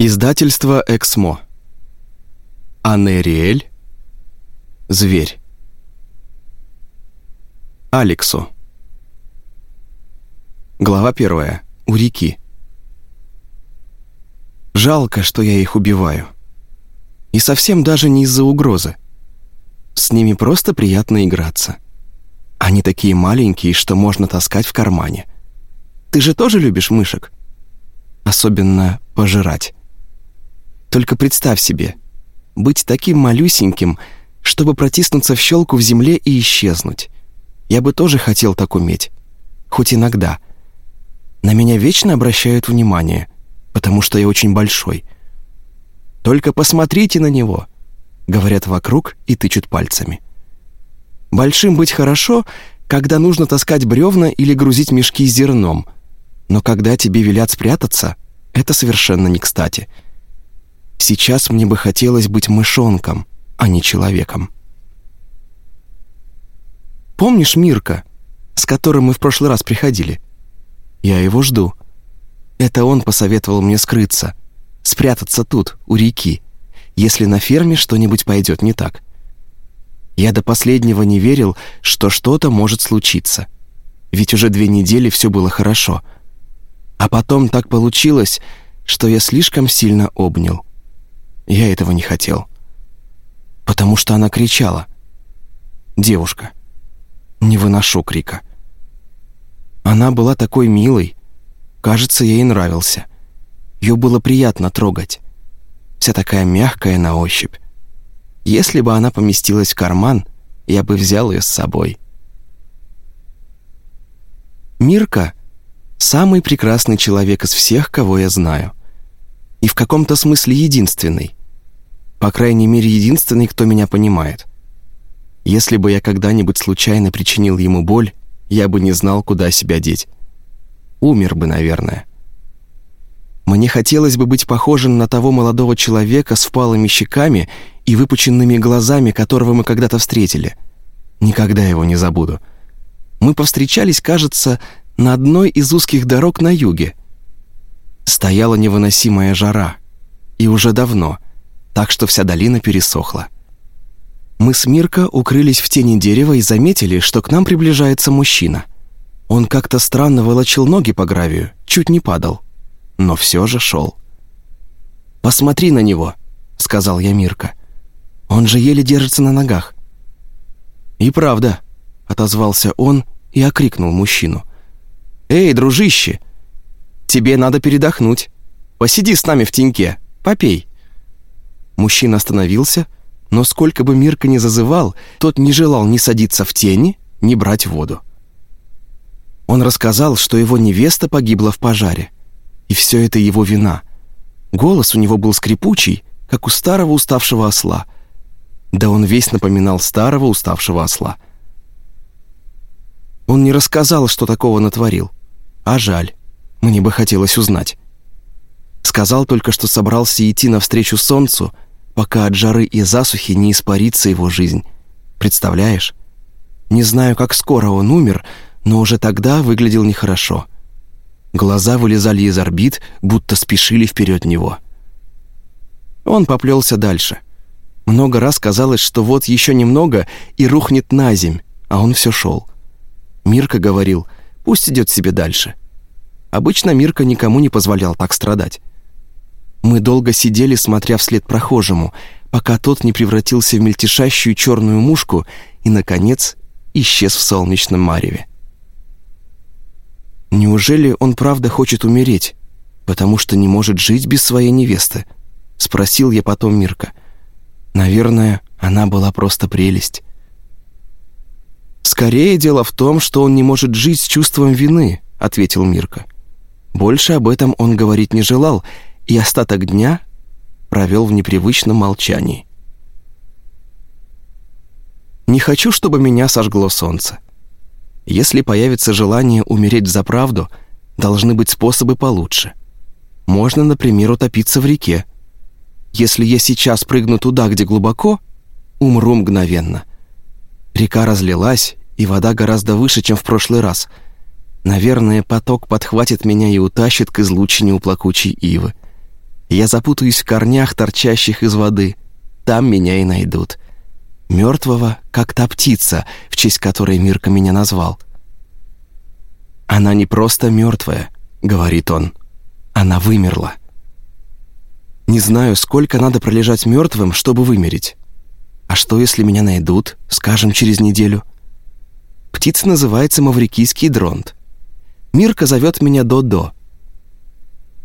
Издательство «Эксмо». Анериэль. Зверь. Алексу. Глава первая. У реки. Жалко, что я их убиваю. И совсем даже не из-за угрозы. С ними просто приятно играться. Они такие маленькие, что можно таскать в кармане. Ты же тоже любишь мышек? Особенно пожирать. Только представь себе, быть таким малюсеньким, чтобы протиснуться в щелку в земле и исчезнуть. Я бы тоже хотел так уметь. Хоть иногда. На меня вечно обращают внимание, потому что я очень большой. «Только посмотрите на него», — говорят вокруг и тычут пальцами. Большим быть хорошо, когда нужно таскать бревна или грузить мешки с зерном, но когда тебе велят спрятаться, это совершенно не кстати — Сейчас мне бы хотелось быть мышонком, а не человеком. Помнишь Мирка, с которым мы в прошлый раз приходили? Я его жду. Это он посоветовал мне скрыться, спрятаться тут, у реки, если на ферме что-нибудь пойдет не так. Я до последнего не верил, что что-то может случиться. Ведь уже две недели все было хорошо. А потом так получилось, что я слишком сильно обнял. Я этого не хотел. Потому что она кричала. Девушка. Не выношу крика. Она была такой милой. Кажется, ей нравился. Ее было приятно трогать. Вся такая мягкая на ощупь. Если бы она поместилась в карман, я бы взял ее с собой. Мирка — самый прекрасный человек из всех, кого я знаю. И в каком-то смысле единственный. По крайней мере, единственный, кто меня понимает. Если бы я когда-нибудь случайно причинил ему боль, я бы не знал, куда себя деть. Умер бы, наверное. Мне хотелось бы быть похожим на того молодого человека с впалыми щеками и выпученными глазами, которого мы когда-то встретили. Никогда его не забуду. Мы повстречались, кажется, на одной из узких дорог на юге. Стояла невыносимая жара. И уже давно — так что вся долина пересохла. Мы с Мирко укрылись в тени дерева и заметили, что к нам приближается мужчина. Он как-то странно волочил ноги по гравию, чуть не падал, но все же шел. «Посмотри на него», — сказал я Мирко. «Он же еле держится на ногах». «И правда», — отозвался он и окрикнул мужчину. «Эй, дружище, тебе надо передохнуть. Посиди с нами в теньке, попей». Мужчина остановился, но сколько бы Мирка ни зазывал, тот не желал ни садиться в тени, ни брать воду. Он рассказал, что его невеста погибла в пожаре. И все это его вина. Голос у него был скрипучий, как у старого уставшего осла. Да он весь напоминал старого уставшего осла. Он не рассказал, что такого натворил. А жаль, мне бы хотелось узнать. Сказал только, что собрался идти навстречу солнцу — пока от жары и засухи не испарится его жизнь. Представляешь? Не знаю, как скоро он умер, но уже тогда выглядел нехорошо. Глаза вылезали из орбит, будто спешили вперед него. Он поплелся дальше. Много раз казалось, что вот еще немного и рухнет на земь, а он все шел. Мирка говорил, пусть идет себе дальше. Обычно Мирка никому не позволял так страдать. Мы долго сидели, смотря вслед прохожему, пока тот не превратился в мельтешащую черную мушку и, наконец, исчез в солнечном мареве. «Неужели он правда хочет умереть, потому что не может жить без своей невесты?» — спросил я потом Мирка. «Наверное, она была просто прелесть». «Скорее дело в том, что он не может жить с чувством вины», — ответил Мирка. Больше об этом он говорить не желал, и остаток дня провел в непривычном молчании. Не хочу, чтобы меня сожгло солнце. Если появится желание умереть за правду, должны быть способы получше. Можно, например, утопиться в реке. Если я сейчас прыгну туда, где глубоко, умру мгновенно. Река разлилась, и вода гораздо выше, чем в прошлый раз. Наверное, поток подхватит меня и утащит к излучине у плакучей ивы. Я запутаюсь в корнях, торчащих из воды. Там меня и найдут. Мертвого, как та птица, в честь которой Мирка меня назвал. «Она не просто мертвая», — говорит он. «Она вымерла». Не знаю, сколько надо пролежать мертвым, чтобы вымереть. А что, если меня найдут, скажем, через неделю? Птица называется маврикийский дронт. Мирка зовет меня Додо.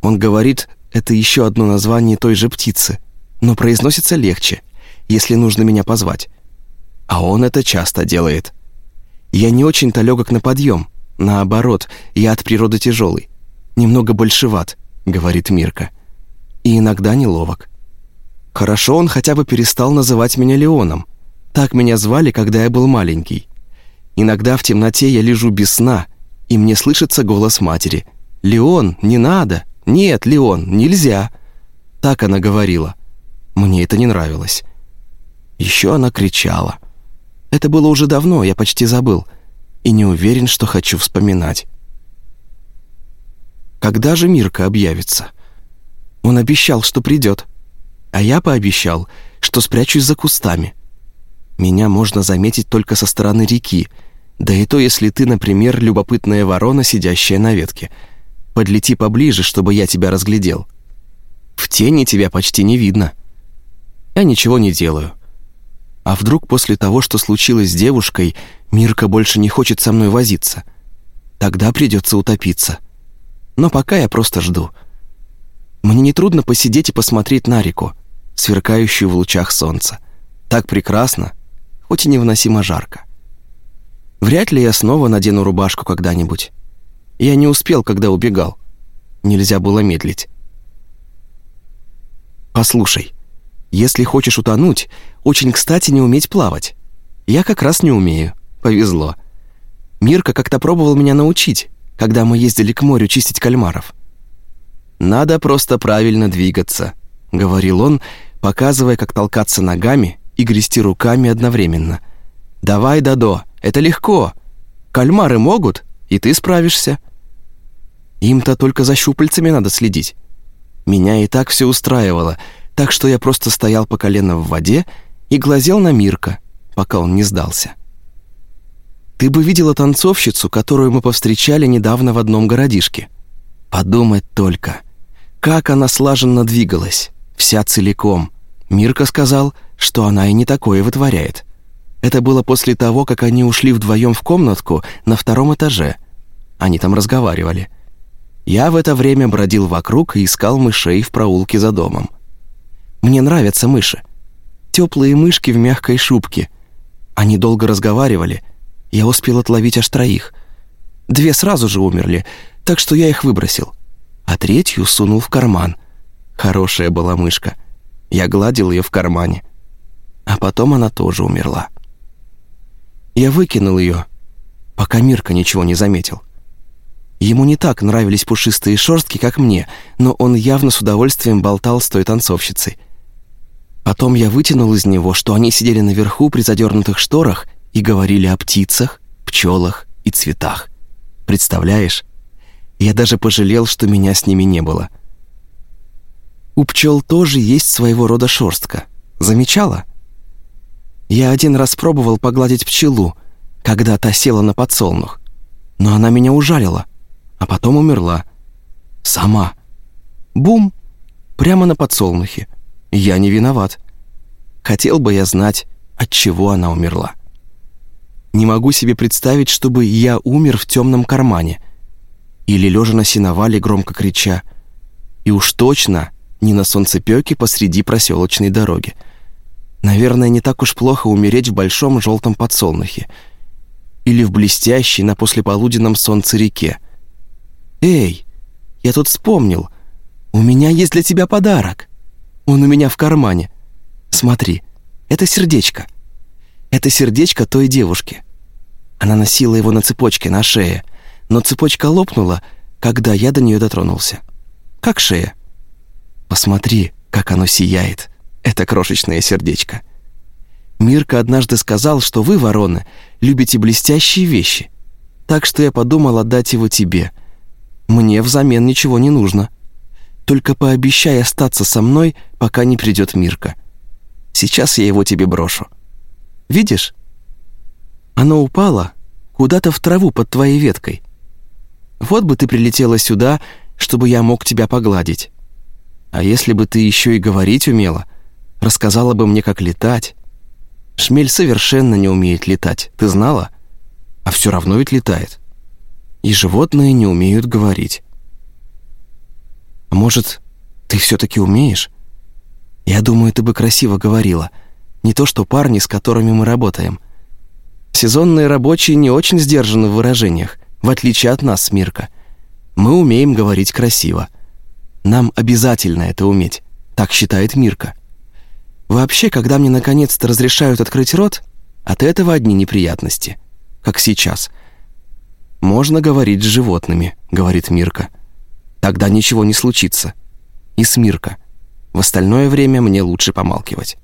Он говорит, это еще одно название той же птицы, но произносится легче, если нужно меня позвать. А он это часто делает. Я не очень-то легок на подъем. Наоборот, я от природы тяжелый. Немного большеват, говорит Мирка. И иногда неловок. Хорошо он хотя бы перестал называть меня Леоном. Так меня звали, когда я был маленький. Иногда в темноте я лежу без сна, и мне слышится голос матери. «Леон, не надо! Нет, Леон, нельзя!» Так она говорила. Мне это не нравилось. Еще она кричала. Это было уже давно, я почти забыл. И не уверен, что хочу вспоминать. Когда же Мирка объявится? Он обещал, что придет. А я пообещал, что спрячусь за кустами. Меня можно заметить только со стороны реки, да и то, если ты, например, любопытная ворона, сидящая на ветке. Подлети поближе, чтобы я тебя разглядел. В тени тебя почти не видно. Я ничего не делаю. А вдруг после того, что случилось с девушкой, Мирка больше не хочет со мной возиться? Тогда придется утопиться. Но пока я просто жду. Мне нетрудно посидеть и посмотреть на реку сверкающую в лучах солнца. Так прекрасно, хоть и невыносимо жарко. Вряд ли я снова надену рубашку когда-нибудь. Я не успел, когда убегал. Нельзя было медлить. Послушай, если хочешь утонуть, очень кстати не уметь плавать. Я как раз не умею. Повезло. Мирка как-то пробовал меня научить, когда мы ездили к морю чистить кальмаров. Надо просто правильно двигаться, говорил он, показывая, как толкаться ногами и грести руками одновременно. «Давай, Дадо, это легко. Кальмары могут, и ты справишься». Им-то только за щупальцами надо следить. Меня и так все устраивало, так что я просто стоял по колено в воде и глазел на Мирка, пока он не сдался. Ты бы видела танцовщицу, которую мы повстречали недавно в одном городишке. Подумать только, как она слаженно двигалась, вся целиком. Мирка сказал, что она и не такое вытворяет. Это было после того, как они ушли вдвоем в комнатку на втором этаже. Они там разговаривали. Я в это время бродил вокруг и искал мышей в проулке за домом. Мне нравятся мыши. Теплые мышки в мягкой шубке. Они долго разговаривали. Я успел отловить аж троих. Две сразу же умерли, так что я их выбросил. А третью сунул в карман. Хорошая была мышка. Я гладил ее в кармане. А потом она тоже умерла. Я выкинул ее, пока Мирка ничего не заметил. Ему не так нравились пушистые шерстки, как мне, но он явно с удовольствием болтал с той танцовщицей. Потом я вытянул из него, что они сидели наверху при задернутых шторах и говорили о птицах, пчелах и цветах. Представляешь? Я даже пожалел, что меня с ними не было. — у пчел тоже есть своего рода шерстка. Замечала? Я один раз пробовал погладить пчелу, когда та села на подсолнух. Но она меня ужалила, а потом умерла. Сама. Бум! Прямо на подсолнухе. Я не виноват. Хотел бы я знать, от чего она умерла. Не могу себе представить, чтобы я умер в темном кармане. Или лежа на сеновале, громко крича. И уж точно не на солнцепёке посреди проселочной дороги. Наверное, не так уж плохо умереть в большом желтом подсолнухе или в блестящей на послеполуденном солнце реке. «Эй, я тут вспомнил. У меня есть для тебя подарок. Он у меня в кармане. Смотри, это сердечко. Это сердечко той девушки. Она носила его на цепочке на шее, но цепочка лопнула, когда я до нее дотронулся. Как шея. Посмотри, как оно сияет, это крошечное сердечко. Мирка однажды сказал, что вы, вороны, любите блестящие вещи. Так что я подумал отдать его тебе. Мне взамен ничего не нужно. Только пообещай остаться со мной, пока не придет Мирка. Сейчас я его тебе брошу. Видишь? Оно упало куда-то в траву под твоей веткой. Вот бы ты прилетела сюда, чтобы я мог тебя погладить. А если бы ты еще и говорить умела, рассказала бы мне, как летать. Шмель совершенно не умеет летать, ты знала? А все равно ведь летает. И животные не умеют говорить. А может, ты все-таки умеешь? Я думаю, ты бы красиво говорила. Не то, что парни, с которыми мы работаем. Сезонные рабочие не очень сдержаны в выражениях, в отличие от нас, Мирка. Мы умеем говорить красиво. Нам обязательно это уметь, так считает Мирка. Вообще, когда мне наконец-то разрешают открыть рот, от этого одни неприятности, как сейчас. «Можно говорить с животными», — говорит Мирка. «Тогда ничего не случится». И с Мирка. В остальное время мне лучше помалкивать.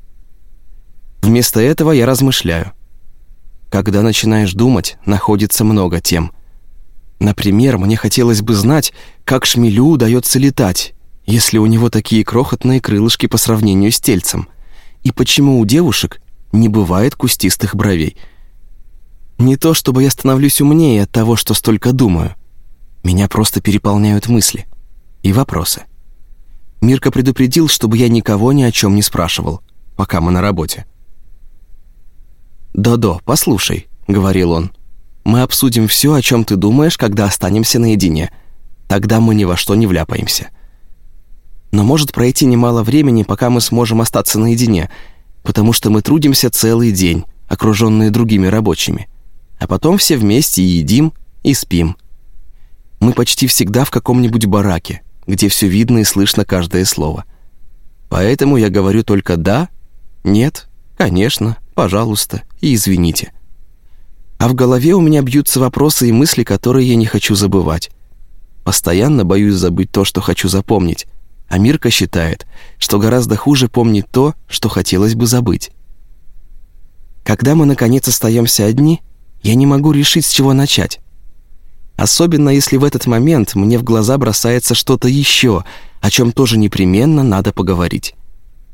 Вместо этого я размышляю. Когда начинаешь думать, находится много тем — Например, мне хотелось бы знать, как шмелю удается летать, если у него такие крохотные крылышки по сравнению с тельцем, и почему у девушек не бывает кустистых бровей. Не то чтобы я становлюсь умнее от того, что столько думаю. Меня просто переполняют мысли и вопросы. Мирка предупредил, чтобы я никого ни о чем не спрашивал, пока мы на работе. «Додо, послушай», — говорил он, — мы обсудим все, о чем ты думаешь, когда останемся наедине. Тогда мы ни во что не вляпаемся. Но может пройти немало времени, пока мы сможем остаться наедине, потому что мы трудимся целый день, окруженные другими рабочими. А потом все вместе и едим, и спим. Мы почти всегда в каком-нибудь бараке, где все видно и слышно каждое слово. Поэтому я говорю только «да», «нет», «конечно», «пожалуйста» и «извините». А в голове у меня бьются вопросы и мысли, которые я не хочу забывать. Постоянно боюсь забыть то, что хочу запомнить. А Мирка считает, что гораздо хуже помнить то, что хотелось бы забыть. Когда мы, наконец, остаемся одни, я не могу решить, с чего начать. Особенно, если в этот момент мне в глаза бросается что-то еще, о чем тоже непременно надо поговорить.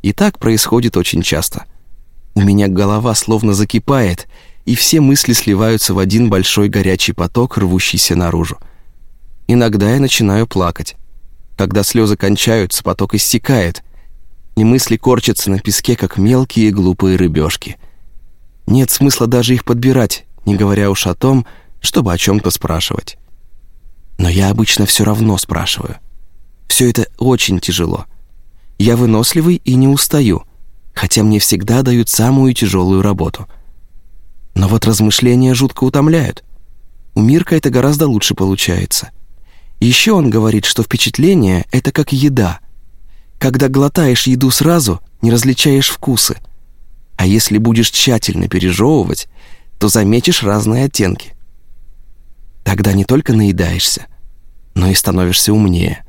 И так происходит очень часто. У меня голова словно закипает, и все мысли сливаются в один большой горячий поток, рвущийся наружу. Иногда я начинаю плакать. Когда слезы кончаются, поток иссякает, и мысли корчатся на песке, как мелкие глупые рыбешки. Нет смысла даже их подбирать, не говоря уж о том, чтобы о чем-то спрашивать. Но я обычно все равно спрашиваю. Все это очень тяжело. Я выносливый и не устаю, хотя мне всегда дают самую тяжелую работу — но вот размышления жутко утомляют. У Мирка это гораздо лучше получается. Еще он говорит, что впечатление — это как еда. Когда глотаешь еду сразу, не различаешь вкусы. А если будешь тщательно пережевывать, то заметишь разные оттенки. Тогда не только наедаешься, но и становишься умнее.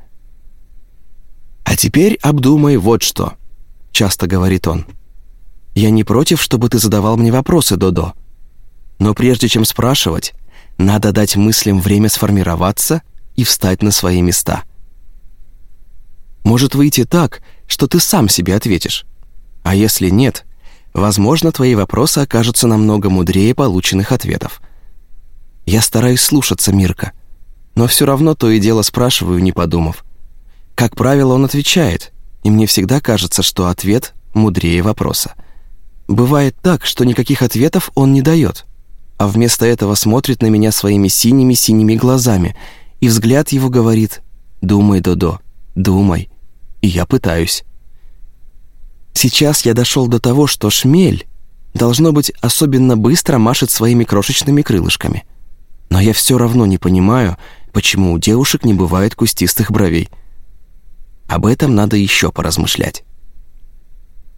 «А теперь обдумай вот что», — часто говорит он. «Я не против, чтобы ты задавал мне вопросы, Додо. Но прежде чем спрашивать, надо дать мыслям время сформироваться и встать на свои места. Может выйти так, что ты сам себе ответишь. А если нет, возможно, твои вопросы окажутся намного мудрее полученных ответов. Я стараюсь слушаться Мирка, но все равно то и дело спрашиваю, не подумав. Как правило, он отвечает, и мне всегда кажется, что ответ мудрее вопроса. Бывает так, что никаких ответов он не дает — а вместо этого смотрит на меня своими синими-синими глазами, и взгляд его говорит «Думай, Додо, думай». И я пытаюсь. Сейчас я дошел до того, что шмель, должно быть, особенно быстро машет своими крошечными крылышками. Но я все равно не понимаю, почему у девушек не бывает кустистых бровей. Об этом надо еще поразмышлять.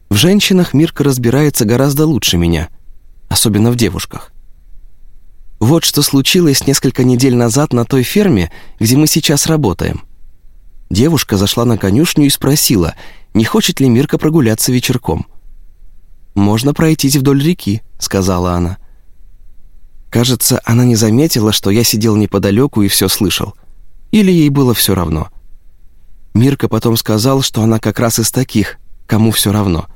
В женщинах Мирка разбирается гораздо лучше меня, особенно в девушках. Вот что случилось несколько недель назад на той ферме, где мы сейчас работаем. Девушка зашла на конюшню и спросила, не хочет ли Мирка прогуляться вечерком. «Можно пройтись вдоль реки», — сказала она. Кажется, она не заметила, что я сидел неподалеку и все слышал. Или ей было все равно. Мирка потом сказал, что она как раз из таких, кому все равно.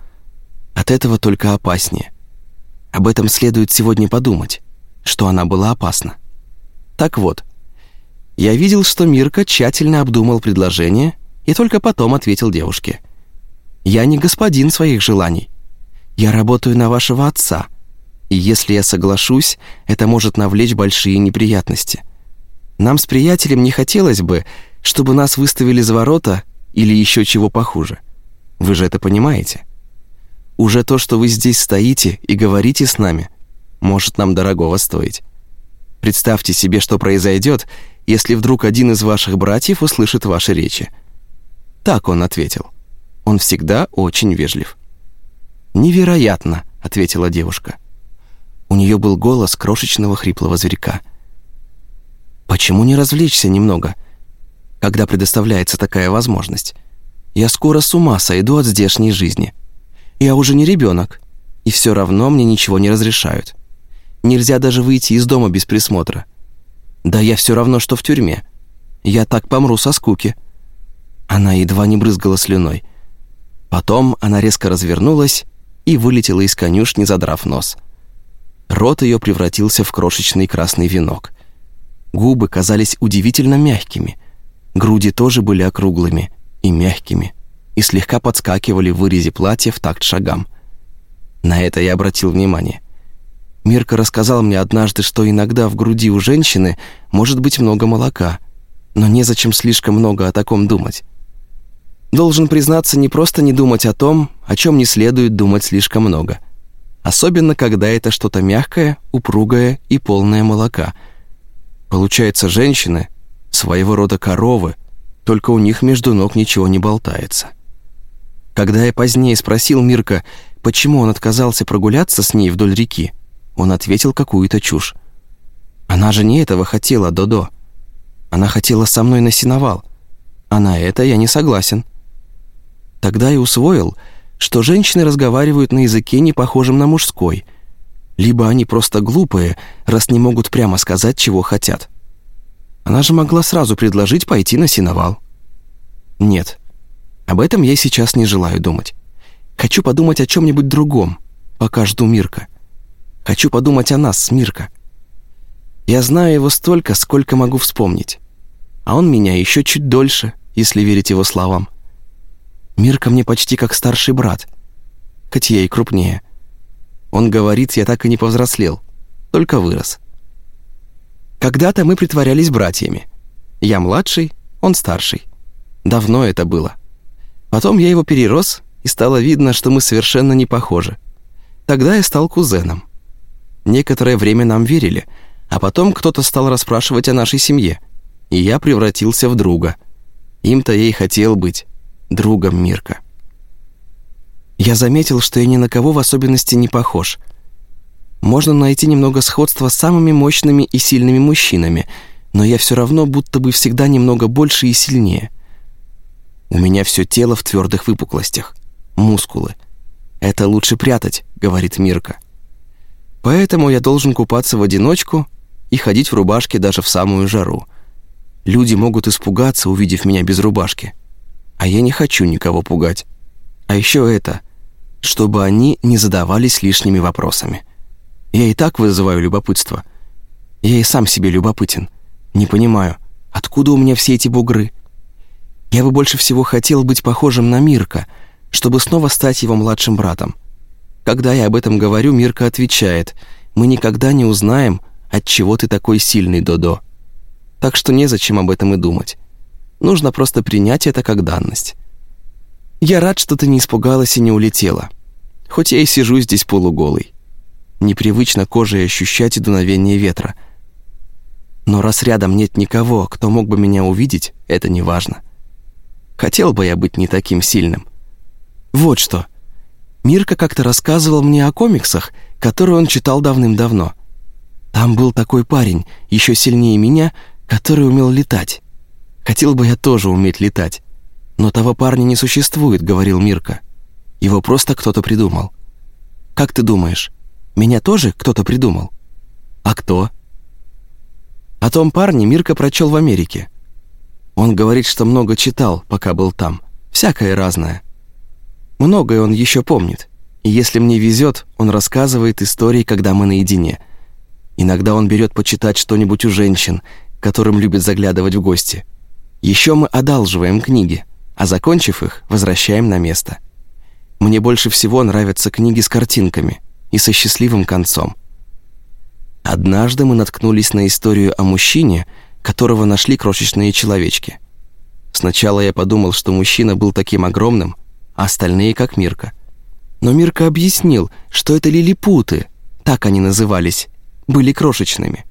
От этого только опаснее. Об этом следует сегодня подумать, что она была опасна. Так вот, я видел, что Мирка тщательно обдумал предложение и только потом ответил девушке. «Я не господин своих желаний. Я работаю на вашего отца, и если я соглашусь, это может навлечь большие неприятности. Нам с приятелем не хотелось бы, чтобы нас выставили за ворота или еще чего похуже. Вы же это понимаете? Уже то, что вы здесь стоите и говорите с нами, может нам дорогого стоить. Представьте себе, что произойдет, если вдруг один из ваших братьев услышит ваши речи. Так он ответил. Он всегда очень вежлив. «Невероятно», — ответила девушка. У нее был голос крошечного хриплого зверька. «Почему не развлечься немного, когда предоставляется такая возможность? Я скоро с ума сойду от здешней жизни. Я уже не ребенок, и все равно мне ничего не разрешают. Нельзя даже выйти из дома без присмотра. Да я все равно, что в тюрьме. Я так помру со скуки». Она едва не брызгала слюной. Потом она резко развернулась и вылетела из конюшни, задрав нос. Рот ее превратился в крошечный красный венок. Губы казались удивительно мягкими. Груди тоже были округлыми и мягкими и слегка подскакивали в вырезе платья в такт шагам. На это я обратил внимание. Мирка рассказал мне однажды, что иногда в груди у женщины может быть много молока, но незачем слишком много о таком думать. Должен признаться, не просто не думать о том, о чем не следует думать слишком много. Особенно, когда это что-то мягкое, упругое и полное молока. Получается, женщины — своего рода коровы, только у них между ног ничего не болтается. Когда я позднее спросил Мирка, почему он отказался прогуляться с ней вдоль реки, он ответил какую-то чушь. Она же не этого хотела, Додо. Она хотела со мной на сеновал. А на это я не согласен. Тогда и усвоил, что женщины разговаривают на языке, не похожем на мужской. Либо они просто глупые, раз не могут прямо сказать, чего хотят. Она же могла сразу предложить пойти на сеновал. Нет, об этом я сейчас не желаю думать. Хочу подумать о чем-нибудь другом, пока жду Мирка. Хочу подумать о нас с Мирка. Я знаю его столько, сколько могу вспомнить. А он меня еще чуть дольше, если верить его словам. Мирка мне почти как старший брат, хоть я и крупнее. Он говорит, я так и не повзрослел, только вырос. Когда-то мы притворялись братьями. Я младший, он старший. Давно это было. Потом я его перерос, и стало видно, что мы совершенно не похожи. Тогда я стал кузеном. Некоторое время нам верили, а потом кто-то стал расспрашивать о нашей семье, и я превратился в друга. Им-то я и хотел быть другом Мирка. Я заметил, что я ни на кого в особенности не похож. Можно найти немного сходства с самыми мощными и сильными мужчинами, но я все равно будто бы всегда немного больше и сильнее. У меня все тело в твердых выпуклостях, мускулы. Это лучше прятать, говорит Мирка. Поэтому я должен купаться в одиночку и ходить в рубашке даже в самую жару. Люди могут испугаться, увидев меня без рубашки а я не хочу никого пугать. А еще это, чтобы они не задавались лишними вопросами. Я и так вызываю любопытство. Я и сам себе любопытен. Не понимаю, откуда у меня все эти бугры? Я бы больше всего хотел быть похожим на Мирка, чтобы снова стать его младшим братом. Когда я об этом говорю, Мирка отвечает, «Мы никогда не узнаем, от чего ты такой сильный, Додо. Так что незачем об этом и думать. Нужно просто принять это как данность. Я рад, что ты не испугалась и не улетела. Хоть я и сижу здесь полуголый. Непривычно кожей ощущать дуновение ветра. Но раз рядом нет никого, кто мог бы меня увидеть, это не важно. Хотел бы я быть не таким сильным. Вот что. Мирка как-то рассказывал мне о комиксах, которые он читал давным-давно. Там был такой парень, еще сильнее меня, который умел летать. Хотел бы я тоже уметь летать. Но того парня не существует, говорил Мирка. Его просто кто-то придумал. Как ты думаешь, меня тоже кто-то придумал? А кто? О том парне Мирка прочел в Америке. Он говорит, что много читал, пока был там. Всякое разное. Многое он еще помнит. И если мне везет, он рассказывает истории, когда мы наедине. Иногда он берет почитать что-нибудь у женщин, которым любит заглядывать в гости. Еще мы одалживаем книги, а закончив их, возвращаем на место. Мне больше всего нравятся книги с картинками и со счастливым концом. Однажды мы наткнулись на историю о мужчине, которого нашли крошечные человечки. Сначала я подумал, что мужчина был таким огромным, а остальные как Мирка. Но Мирка объяснил, что это лилипуты, так они назывались, были крошечными,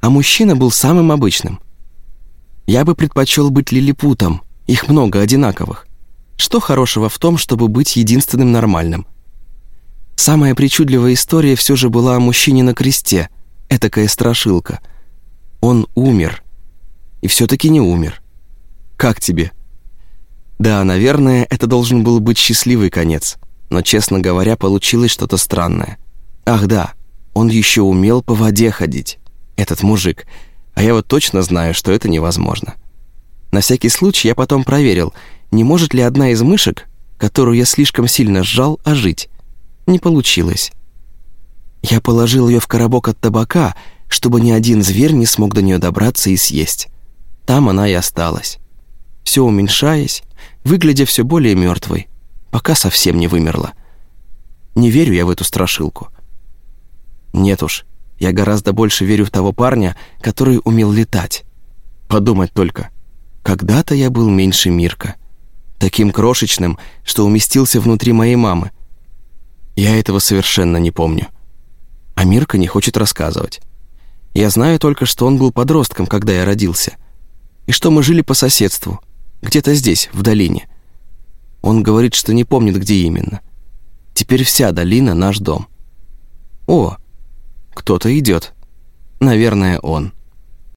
а мужчина был самым обычным. Я бы предпочел быть лилипутом, их много одинаковых. Что хорошего в том, чтобы быть единственным нормальным? Самая причудливая история все же была о мужчине на кресте, этакая страшилка. Он умер. И все-таки не умер. Как тебе? Да, наверное, это должен был быть счастливый конец, но, честно говоря, получилось что-то странное. Ах да, он еще умел по воде ходить, этот мужик, а я вот точно знаю, что это невозможно. На всякий случай я потом проверил, не может ли одна из мышек, которую я слишком сильно сжал, ожить. Не получилось. Я положил ее в коробок от табака, чтобы ни один зверь не смог до нее добраться и съесть. Там она и осталась все уменьшаясь, выглядя все более мертвой, пока совсем не вымерла. Не верю я в эту страшилку. Нет уж, я гораздо больше верю в того парня, который умел летать. Подумать только, когда-то я был меньше Мирка, таким крошечным, что уместился внутри моей мамы. Я этого совершенно не помню. А Мирка не хочет рассказывать. Я знаю только, что он был подростком, когда я родился, и что мы жили по соседству, где-то здесь, в долине. Он говорит, что не помнит, где именно. Теперь вся долина — наш дом. О, кто-то идет. Наверное, он.